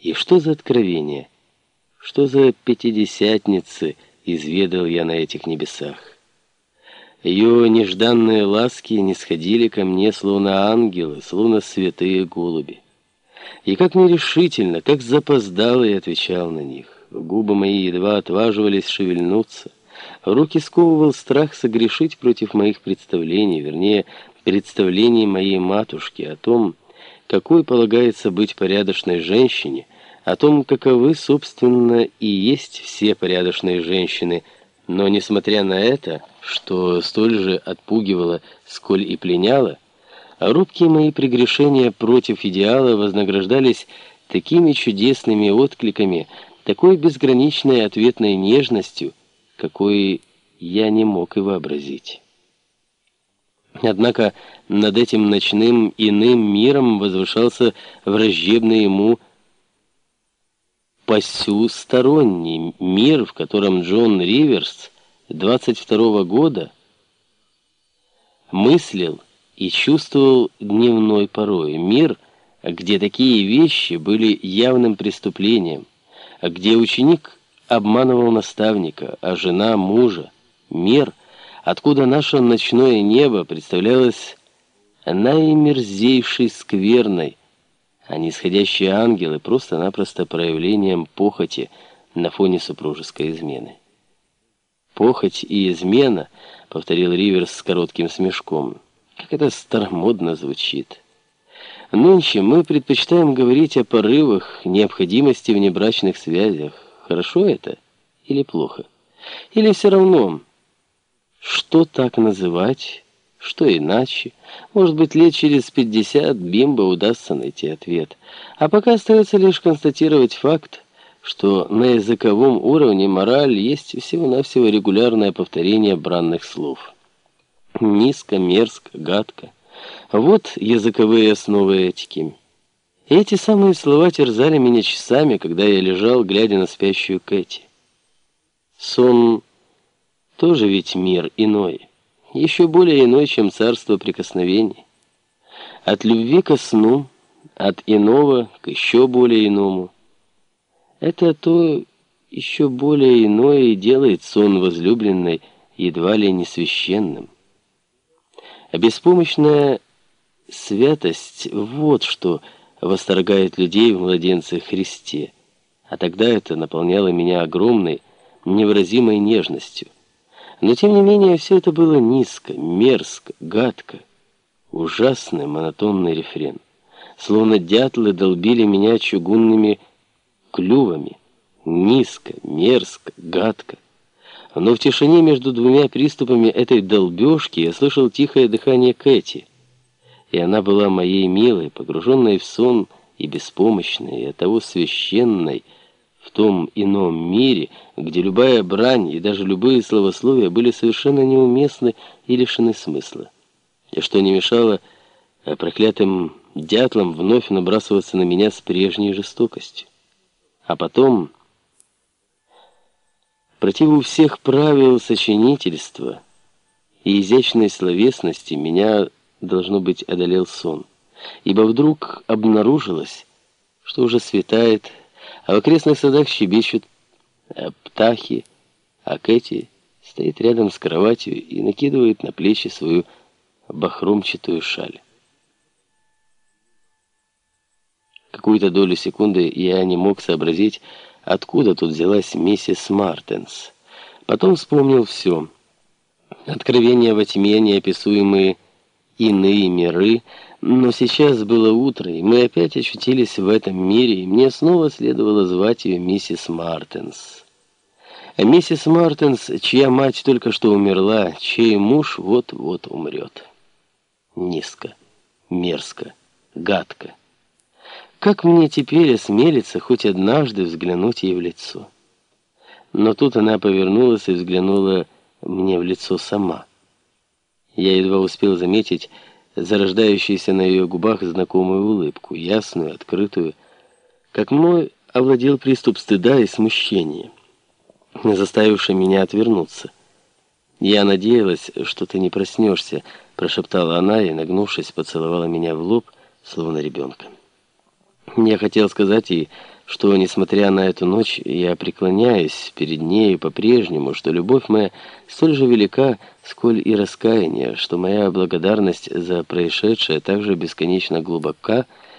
И что за откровение? Что за пятидесятницы изведал я на этих небесах? Ее нежданные ласки не сходили ко мне, словно ангелы, словно святые голуби. И как нерешительно, как запоздало я отвечал на них. Губы мои едва отваживались шевельнуться. Руки сковывал страх согрешить против моих представлений, вернее, представлений моей матушки о том, какой полагается быть порядочной женщине, о том, каковы, собственно, и есть все порядочные женщины, но, несмотря на это, что столь же отпугивало, сколь и пленяло, робкие мои прегрешения против идеала вознаграждались такими чудесными откликами, такой безграничной ответной нежностью, какой я не мог и вообразить. Однако над этим ночным иным миром возвышался враждебный ему посюсторонний мир, в котором Джон Риверс 22 года мыслил и чувствовал дневной порой. Мир, где такие вещи были явным преступлением, где ученик обманывал наставника, а жена мужа. Мир, откуда наше ночное небо представлялось наимерзейшей скверной, а нисходящие ангелы просто-напросто проявлением похоти на фоне супружеской измены. «Похоть и измена», — повторил Риверс с коротким смешком. «Как это старомодно звучит». Нынче мы предпочитаем говорить о порывах, необходимости внебрачных связях. Хорошо это или плохо? Или все равно, что так называть, что иначе? Может быть, лет через пятьдесят Бимбо удастся найти ответ. А пока остается лишь констатировать факт, что на языковом уровне мораль есть всего-навсего регулярное повторение бранных слов. Низко, мерзко, гадко. Вот языковые основы этики. Эти самые слова терзали меня часами, когда я лежал, глядя на спящую Кэти. Сон тоже ведь мир иной, еще более иной, чем царство прикосновений. От любви ко сну, от иного к еще более иному. Это то еще более иное делает сон возлюбленной едва ли не священным. А беспомощная святость — вот что восторгает людей в младенце Христе. А тогда это наполняло меня огромной, невыразимой нежностью. Но тем не менее все это было низко, мерзко, гадко. Ужасный монотонный рефрен. Словно дятлы долбили меня чугунными клювами. Низко, мерзко, гадко. Но в тишине между двумя приступами этой долбежки я слышал тихое дыхание Кэти. И она была моей милой, погруженной в сон и беспомощной, и оттого священной, в том ином мире, где любая брань и даже любые словословия были совершенно неуместны и лишены смысла. И что не мешало а проклятым дятлам вновь набрасываться на меня с прежней жестокостью. А потом... Противу всех правил сочинительства и изящной словесности меня, должно быть, одолел сон, ибо вдруг обнаружилось, что уже светает, а в окрестных садах щебечут птахи, а Кэти стоит рядом с кроватью и накидывает на плечи свою бахромчатую шаль. Какую-то долю секунды я не мог сообразить, откуда тут взялась миссис Мартенс. Потом вспомнил все. Откровения во тьме, неописуемые иные миры, но сейчас было утро, и мы опять очутились в этом мире, и мне снова следовало звать ее миссис Мартенс. А миссис Мартенс, чья мать только что умерла, чей муж вот-вот умрет. Низко, мерзко, гадко. Как мне теперь осмелиться хоть однажды взглянуть ей в лицо? Но тут она повернулась и взглянула мне в лицо сама. Я едва успел заметить зарождающуюся на ее губах знакомую улыбку, ясную, открытую, как мной овладел приступ стыда и смущения, заставивший меня отвернуться. «Я надеялась, что ты не проснешься», — прошептала она и, нагнувшись, поцеловала меня в лоб, словно ребенка. Я хотел сказать ей, что, несмотря на эту ночь, я преклоняюсь перед ней по-прежнему, что любовь моя столь же велика, сколь и раскаяние, что моя благодарность за происшедшее также бесконечно глубока,